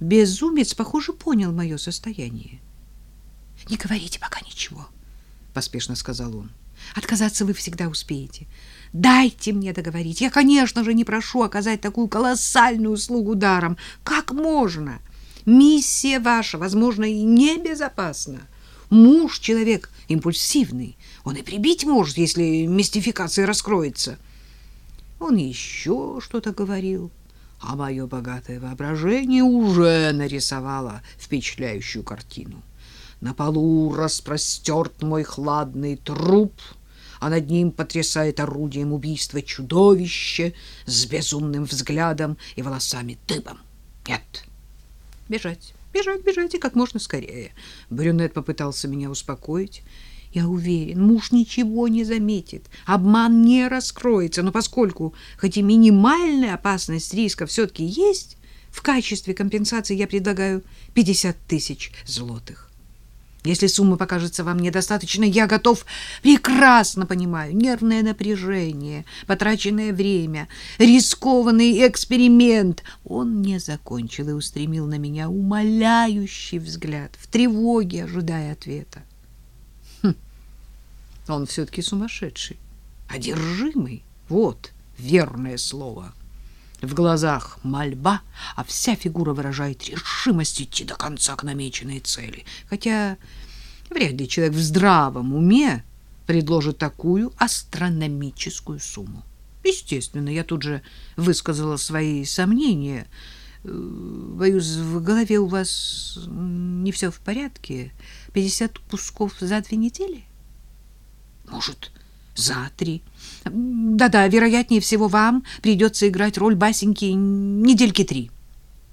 Безумец, похоже, понял мое состояние. «Не говорите пока ничего», — поспешно сказал он. «Отказаться вы всегда успеете. Дайте мне договорить. Я, конечно же, не прошу оказать такую колоссальную услугу даром. Как можно? Миссия ваша, возможно, и небезопасна. Муж — человек импульсивный. Он и прибить может, если мистификация раскроется». Он еще что-то говорил, а мое богатое воображение уже нарисовало впечатляющую картину. На полу распростерт мой хладный труп, а над ним потрясает орудием убийства чудовище с безумным взглядом и волосами дыбом. Нет, бежать, бежать, бежать и как можно скорее. Брюнет попытался меня успокоить. Я уверен, муж ничего не заметит, обман не раскроется, но поскольку хоть и минимальная опасность риска все-таки есть, в качестве компенсации я предлагаю 50 тысяч злотых. Если сумма покажется вам недостаточной, я готов, прекрасно понимаю, нервное напряжение, потраченное время, рискованный эксперимент. Он не закончил и устремил на меня умоляющий взгляд, в тревоге ожидая ответа. Хм, он все-таки сумасшедший, одержимый, вот верное слово. В глазах мольба, а вся фигура выражает решимость идти до конца к намеченной цели. Хотя вряд ли человек в здравом уме предложит такую астрономическую сумму. Естественно, я тут же высказала свои сомнения. Э, боюсь, в голове у вас не все в порядке. Пятьдесят кусков за две недели? Может, за три. Да-да, вероятнее всего вам придется играть роль басеньки недельки три.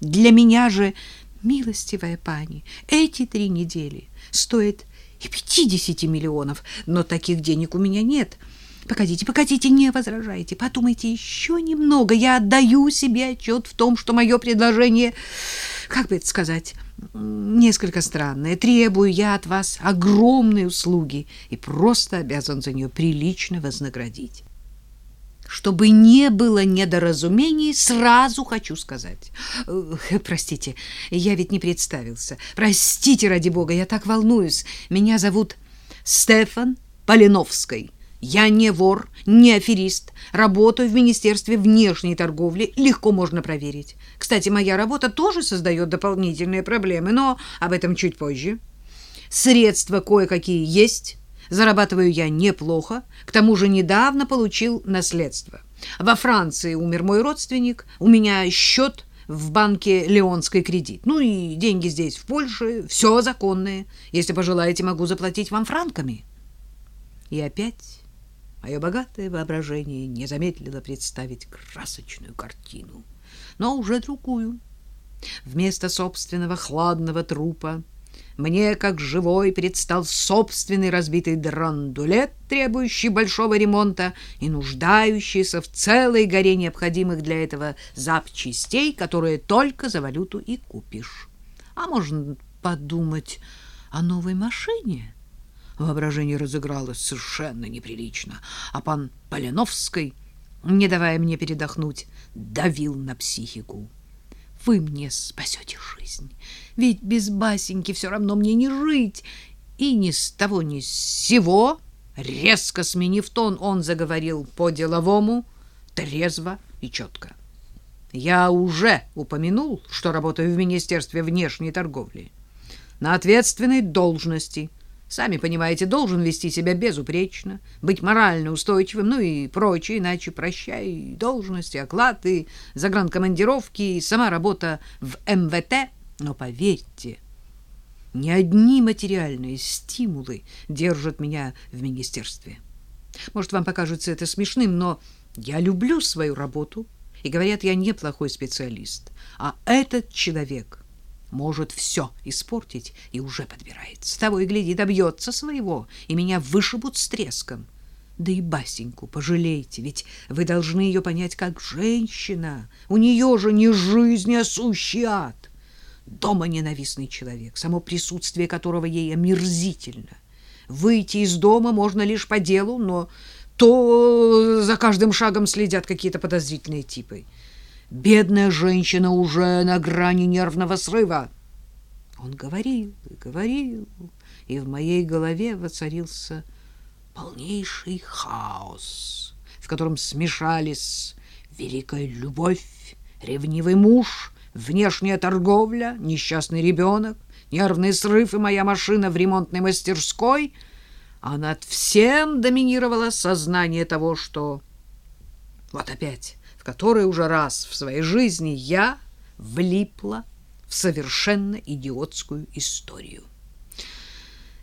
Для меня же, милостивая пани, эти три недели стоят и пятидесяти миллионов, но таких денег у меня нет. Погодите, погодите, не возражайте, подумайте еще немного. Я отдаю себе отчет в том, что мое предложение, как бы это сказать несколько странное. Требую я от вас огромные услуги и просто обязан за нее прилично вознаградить. Чтобы не было недоразумений, сразу хочу сказать. Простите, я ведь не представился. Простите, ради бога, я так волнуюсь. Меня зовут Стефан Полиновский. Я не вор, не аферист. Работаю в Министерстве внешней торговли. Легко можно проверить. Кстати, моя работа тоже создает дополнительные проблемы, но об этом чуть позже. Средства кое-какие есть. Зарабатываю я неплохо. К тому же недавно получил наследство. Во Франции умер мой родственник. У меня счет в банке Леонской кредит. Ну и деньги здесь, в Польше. Все законное. Если пожелаете, могу заплатить вам франками. И опять Мое богатое воображение не замедлило представить красочную картину, но уже другую. Вместо собственного хладного трупа мне, как живой, предстал собственный разбитый драндулет, требующий большого ремонта и нуждающийся в целой горе необходимых для этого запчастей, которые только за валюту и купишь. А можно подумать о новой машине — Воображение разыгралось совершенно неприлично, а пан Поляновский, не давая мне передохнуть, давил на психику. Вы мне спасете жизнь, ведь без Басеньки все равно мне не жить. И ни с того ни с сего, резко сменив тон, он заговорил по-деловому, трезво и четко. Я уже упомянул, что работаю в Министерстве внешней торговли. На ответственной должности – Сами понимаете, должен вести себя безупречно, быть морально устойчивым, ну и прочее, иначе прощай должности, оклады, загранкомандировки и сама работа в МВТ. Но поверьте, ни одни материальные стимулы держат меня в министерстве. Может, вам покажется это смешным, но я люблю свою работу, и говорят, я неплохой специалист. А этот человек может все испортить и уже подбирается. Того и гляди, добьется своего, и меня вышибут с треском. Да и Басеньку пожалейте, ведь вы должны ее понять как женщина. У нее же не жизнь, а сущий ад. Дома ненавистный человек, само присутствие которого ей омерзительно. Выйти из дома можно лишь по делу, но то за каждым шагом следят какие-то подозрительные типы. Бедная женщина уже на грани нервного срыва. Он говорил и говорил, и в моей голове воцарился полнейший хаос, в котором смешались великая любовь, ревнивый муж, внешняя торговля, несчастный ребенок, нервный срыв и моя машина в ремонтной мастерской, а над всем доминировало сознание того, что вот опять которой уже раз в своей жизни я влипла в совершенно идиотскую историю.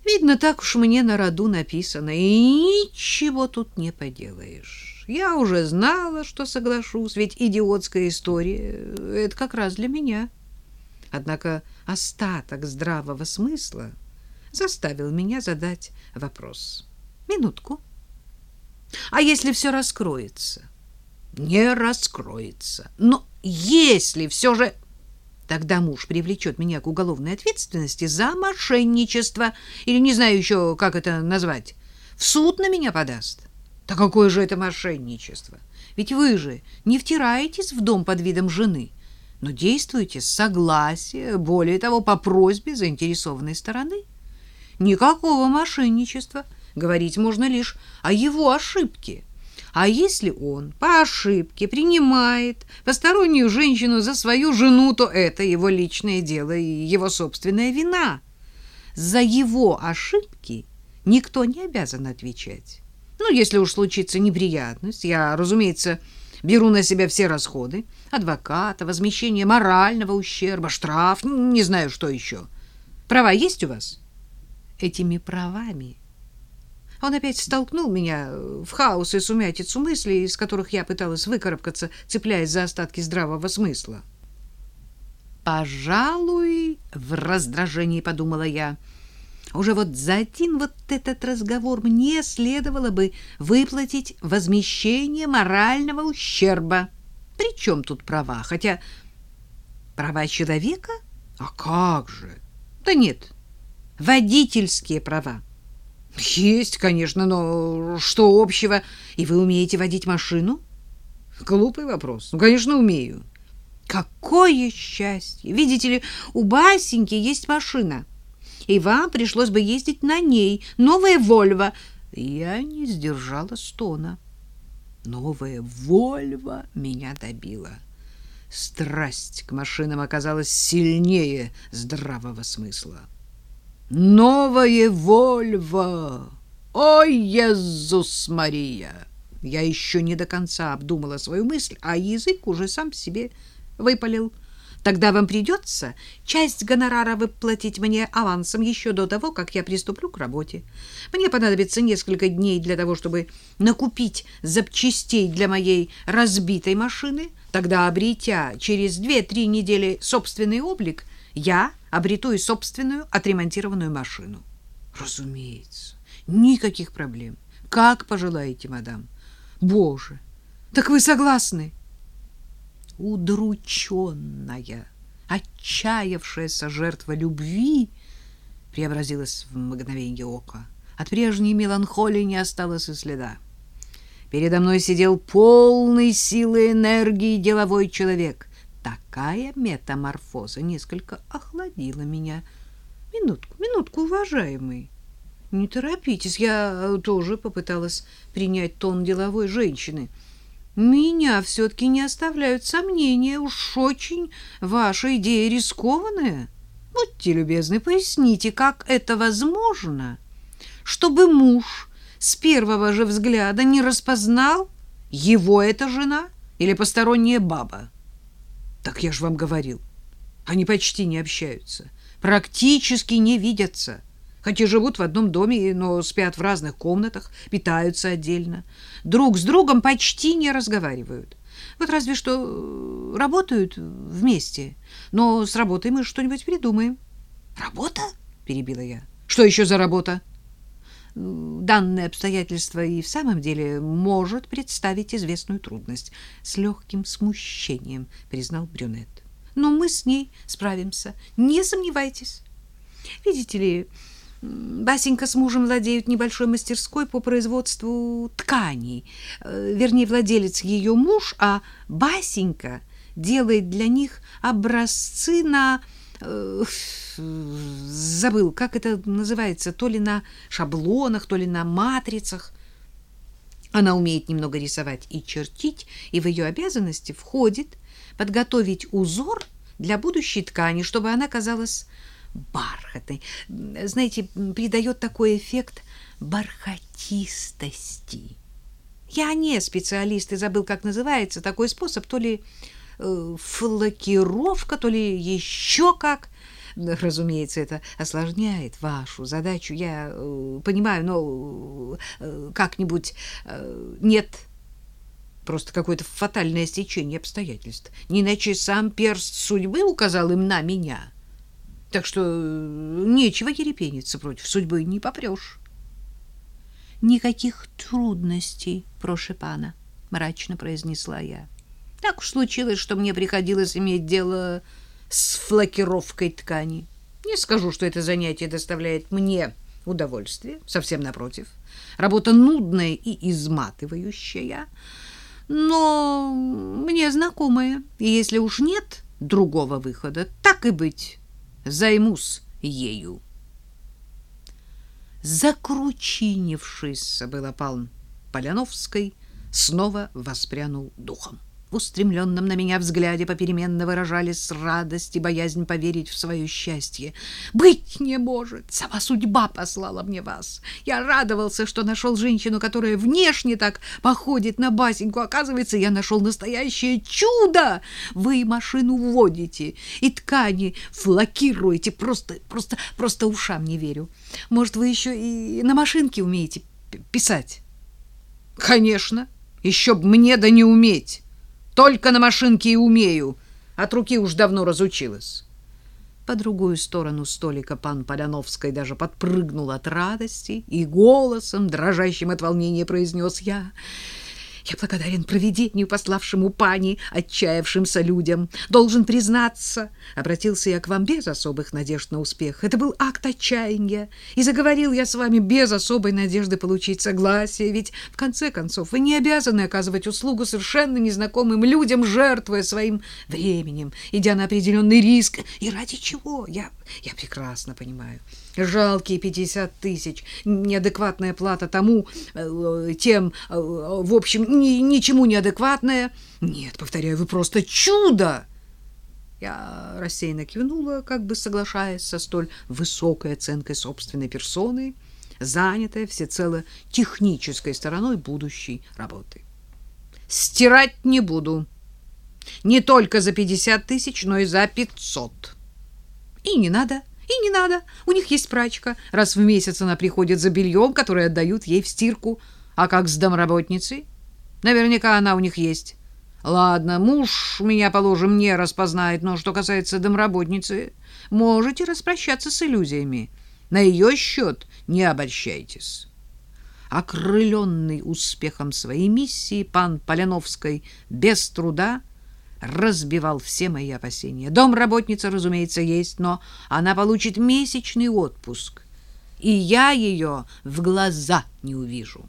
Видно, так уж мне на роду написано, и ничего тут не поделаешь. Я уже знала, что соглашусь, ведь идиотская история — это как раз для меня. Однако остаток здравого смысла заставил меня задать вопрос. Минутку. А если все раскроется? — не раскроется. Но если все же... Тогда муж привлечет меня к уголовной ответственности за мошенничество, или не знаю еще, как это назвать, в суд на меня подаст. Да какое же это мошенничество? Ведь вы же не втираетесь в дом под видом жены, но действуете с согласия, более того, по просьбе заинтересованной стороны. Никакого мошенничества. Говорить можно лишь о его ошибке. А если он по ошибке принимает постороннюю женщину за свою жену, то это его личное дело и его собственная вина. За его ошибки никто не обязан отвечать. Ну, если уж случится неприятность, я, разумеется, беру на себя все расходы. Адвоката, возмещение морального ущерба, штраф, не знаю, что еще. Права есть у вас? Этими правами он опять столкнул меня в хаос и сумятицу мыслей, из которых я пыталась выкарабкаться, цепляясь за остатки здравого смысла. «Пожалуй, в раздражении подумала я, уже вот за один вот этот разговор мне следовало бы выплатить возмещение морального ущерба. Причем тут права? Хотя права человека? А как же? Да нет, водительские права. Есть, конечно, но что общего? И вы умеете водить машину? Глупый вопрос. Ну, конечно, умею. Какое счастье! Видите ли, у Басеньки есть машина, и вам пришлось бы ездить на ней. Новая Вольво. Я не сдержала стона. Новая Вольво меня добила. Страсть к машинам оказалась сильнее здравого смысла. Новое Вольво! Ой, Иисус Мария! Я еще не до конца обдумала свою мысль, а язык уже сам себе выпалил. Тогда вам придется часть гонорара выплатить мне авансом еще до того, как я приступлю к работе. Мне понадобится несколько дней для того, чтобы накупить запчастей для моей разбитой машины. Тогда, обретя через две-три недели собственный облик, я обрету и собственную отремонтированную машину. Разумеется, никаких проблем. Как пожелаете, мадам. Боже, так вы согласны? Удрученная, отчаявшаяся жертва любви преобразилась в мгновение ока. От прежней меланхолии не осталось и следа. Передо мной сидел полный силы энергии деловой человек, Такая метаморфоза несколько охладила меня. Минутку, минутку, уважаемый. Не торопитесь, я тоже попыталась принять тон деловой женщины. Меня все-таки не оставляют сомнения, уж очень ваша идея рискованная. Будьте любезны, поясните, как это возможно, чтобы муж с первого же взгляда не распознал, его это жена или посторонняя баба. Так я же вам говорил. Они почти не общаются, практически не видятся. Хотя живут в одном доме, но спят в разных комнатах, питаются отдельно. Друг с другом почти не разговаривают. Вот разве что э, работают вместе. Но с работой мы что-нибудь придумаем. Работа? перебила я. Что еще за работа? Данное обстоятельство и в самом деле может представить известную трудность. С легким смущением признал Брюнет. Но мы с ней справимся, не сомневайтесь. Видите ли, Басенька с мужем владеют небольшой мастерской по производству тканей. Э, вернее, владелец ее муж, а Басенька делает для них образцы на... Э, забыл, как это называется, то ли на шаблонах, то ли на матрицах. Она умеет немного рисовать и чертить, и в ее обязанности входит подготовить узор для будущей ткани, чтобы она казалась бархатной. Знаете, придает такой эффект бархатистости. Я не специалист и забыл, как называется такой способ, то ли флокировка, то ли еще как. Разумеется, это осложняет вашу задачу. Я э, понимаю, но э, как-нибудь э, нет просто какое-то фатальное стечение обстоятельств. Не иначе сам перст судьбы указал им на меня. Так что э, нечего ерепениться против судьбы, не попрешь. Никаких трудностей, прошепана, мрачно произнесла я. Так уж случилось, что мне приходилось иметь дело с флакировкой ткани. Не скажу, что это занятие доставляет мне удовольствие, совсем напротив. Работа нудная и изматывающая, но мне знакомая. И если уж нет другого выхода, так и быть, займусь ею. Закручинившись, было пал Поляновской, снова воспрянул духом. В устремленном на меня взгляде попеременно выражались радость и боязнь поверить в свое счастье. «Быть не может! Сама судьба послала мне вас! Я радовался, что нашел женщину, которая внешне так походит на басеньку. Оказывается, я нашел настоящее чудо! Вы машину водите и ткани флакируете. Просто, просто, просто ушам не верю. Может, вы еще и на машинке умеете писать?» «Конечно! Еще б мне да не уметь!» Только на машинке и умею. От руки уж давно разучилась. По другую сторону столика пан Поляновской даже подпрыгнул от радости и голосом, дрожащим от волнения, произнес я — я благодарен провидению, пославшему пани, отчаявшимся людям. Должен признаться, обратился я к вам без особых надежд на успех. Это был акт отчаяния, и заговорил я с вами без особой надежды получить согласие, ведь в конце концов вы не обязаны оказывать услугу совершенно незнакомым людям, жертвуя своим временем, идя на определенный риск. И ради чего? Я я прекрасно понимаю. Жалкие пятьдесят тысяч, неадекватная плата тому, э, тем, э, в общем, ни, ничему неадекватная. Нет, повторяю, вы просто чудо! Я рассеянно кивнула, как бы соглашаясь со столь высокой оценкой собственной персоны, занятая всецело технической стороной будущей работы. Стирать не буду. Не только за пятьдесят тысяч, но и за пятьсот. И не надо, и не надо. У них есть прачка. Раз в месяц она приходит за бельем, которое отдают ей в стирку. А как с домработницей? Наверняка она у них есть. Ладно, муж меня, положим, не распознает, но что касается домработницы, можете распрощаться с иллюзиями. На ее счет не обольщайтесь. Окрыленный успехом своей миссии, пан Поляновской без труда разбивал все мои опасения. Дом работница, разумеется, есть, но она получит месячный отпуск, и я ее в глаза не увижу.